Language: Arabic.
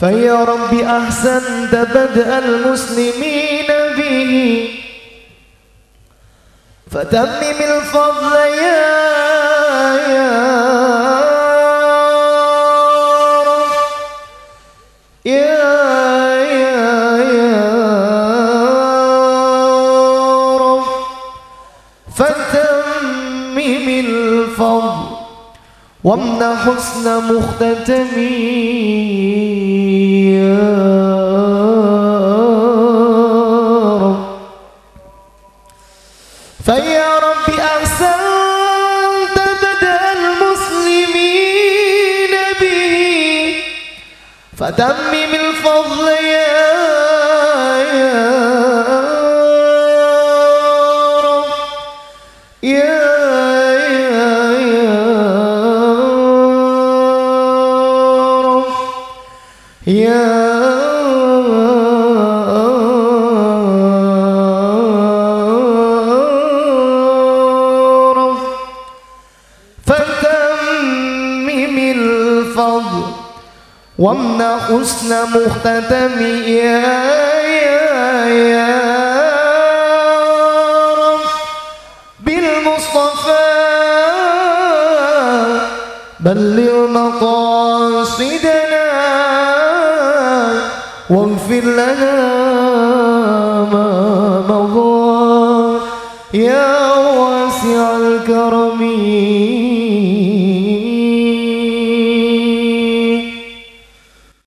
فيا رب أحسنت بدء المسلمين به. فتمم الفضل يا يا رب. يا يا رب. فتمم الفضل وامنح حسن مختتمين فيا رب أحسنت بدأ المسلمين به فتمم الفضل يا رب. الفضل وامنع حسن مختتم يا يا يا رب بالمصطفى بلغ مقاصدنا واغفر لنا ما مضى. يا واسع الكرم